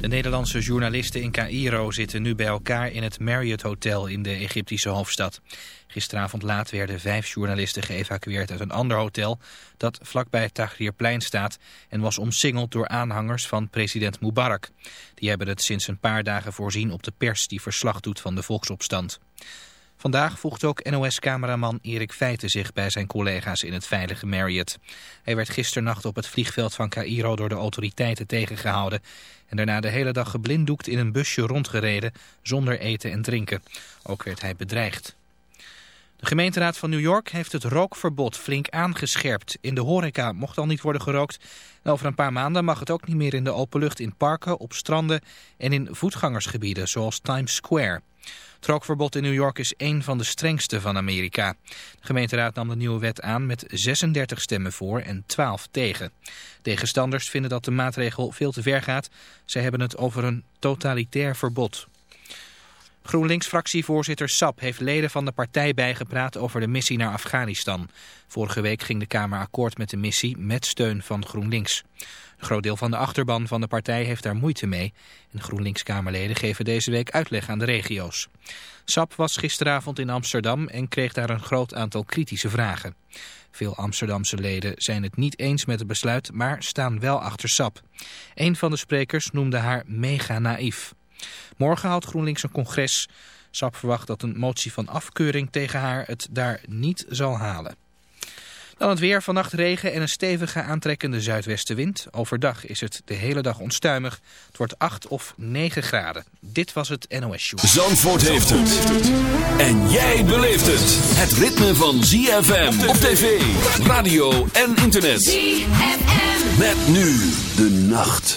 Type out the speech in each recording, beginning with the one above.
De Nederlandse journalisten in Cairo zitten nu bij elkaar in het Marriott Hotel in de Egyptische hoofdstad. Gisteravond laat werden vijf journalisten geëvacueerd uit een ander hotel dat vlakbij het Tahrirplein staat en was omsingeld door aanhangers van president Mubarak. Die hebben het sinds een paar dagen voorzien op de pers die verslag doet van de volksopstand. Vandaag voegt ook NOS-cameraman Erik Feiten zich bij zijn collega's in het veilige Marriott. Hij werd gisternacht op het vliegveld van Cairo door de autoriteiten tegengehouden... en daarna de hele dag geblinddoekt in een busje rondgereden zonder eten en drinken. Ook werd hij bedreigd. De gemeenteraad van New York heeft het rookverbod flink aangescherpt. In de horeca mocht al niet worden gerookt. En over een paar maanden mag het ook niet meer in de open lucht in parken, op stranden en in voetgangersgebieden zoals Times Square. Het rookverbod in New York is één van de strengste van Amerika. De gemeenteraad nam de nieuwe wet aan met 36 stemmen voor en 12 tegen. Tegenstanders vinden dat de maatregel veel te ver gaat. Zij hebben het over een totalitair verbod. GroenLinks-fractievoorzitter Sap heeft leden van de partij bijgepraat over de missie naar Afghanistan. Vorige week ging de Kamer akkoord met de missie met steun van GroenLinks. Een groot deel van de achterban van de partij heeft daar moeite mee. En GroenLinks-Kamerleden geven deze week uitleg aan de regio's. Sap was gisteravond in Amsterdam en kreeg daar een groot aantal kritische vragen. Veel Amsterdamse leden zijn het niet eens met het besluit, maar staan wel achter Sap. Een van de sprekers noemde haar mega naïef. Morgen houdt GroenLinks een congres. Sap verwacht dat een motie van afkeuring tegen haar het daar niet zal halen. Dan het weer, vannacht regen en een stevige aantrekkende zuidwestenwind. Overdag is het de hele dag onstuimig. Het wordt 8 of 9 graden. Dit was het NOS Show. Zandvoort heeft het. En jij beleeft het. Het ritme van ZFM op tv, radio en internet. ZFM. Met nu de nacht.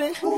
open.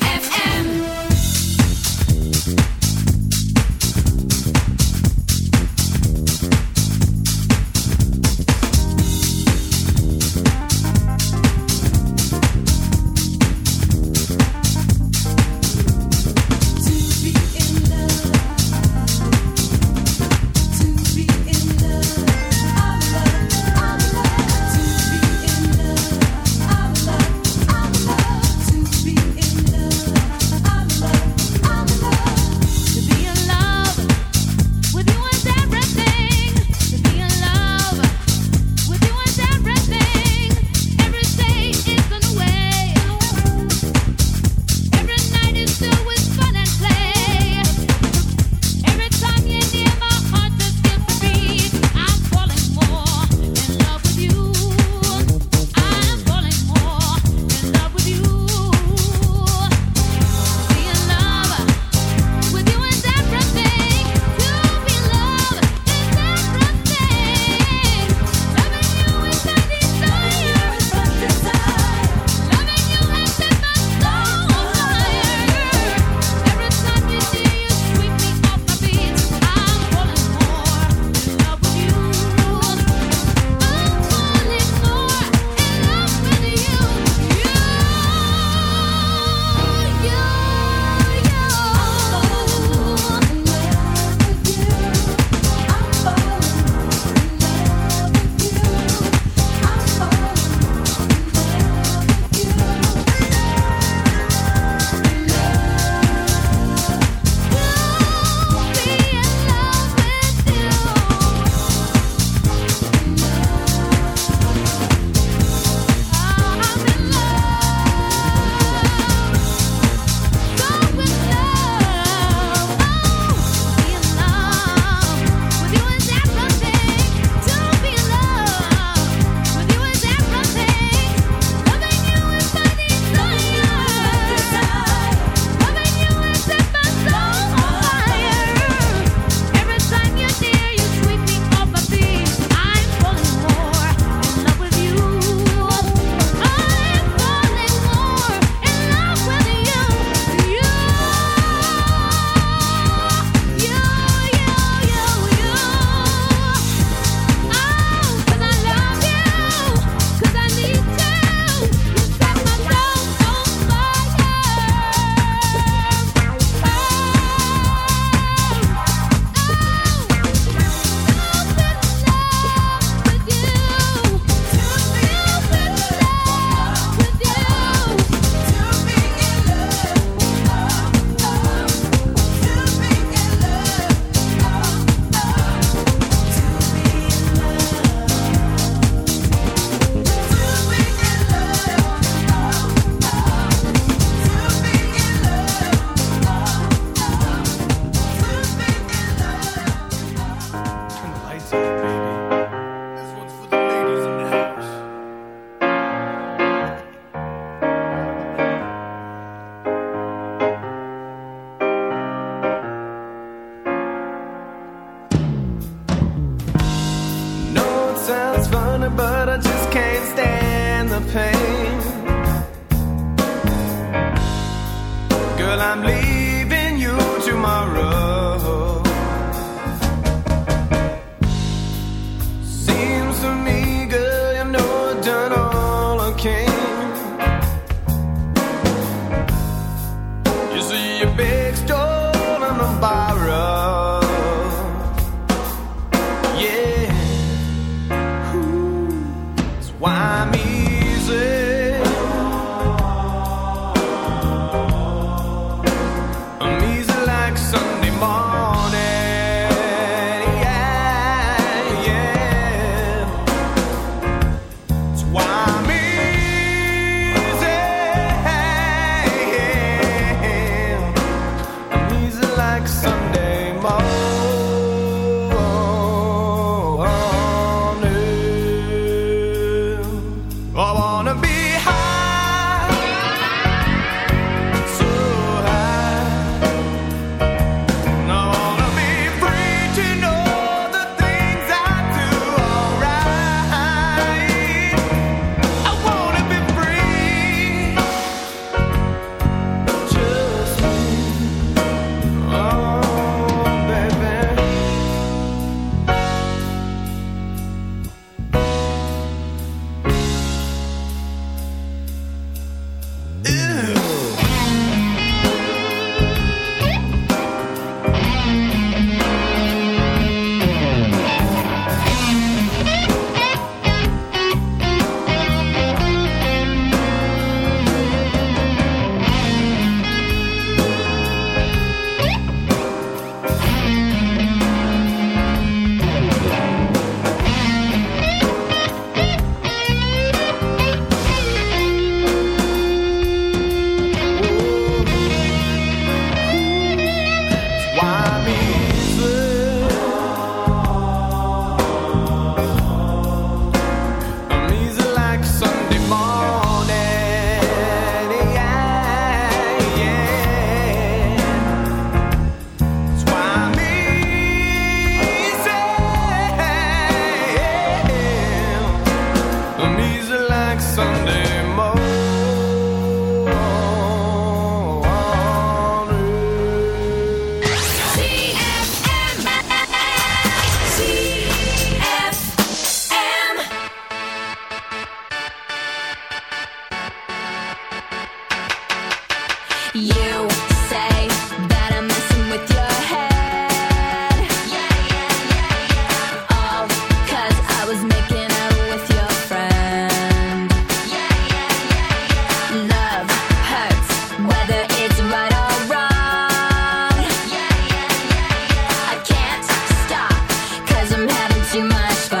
Too much, fun.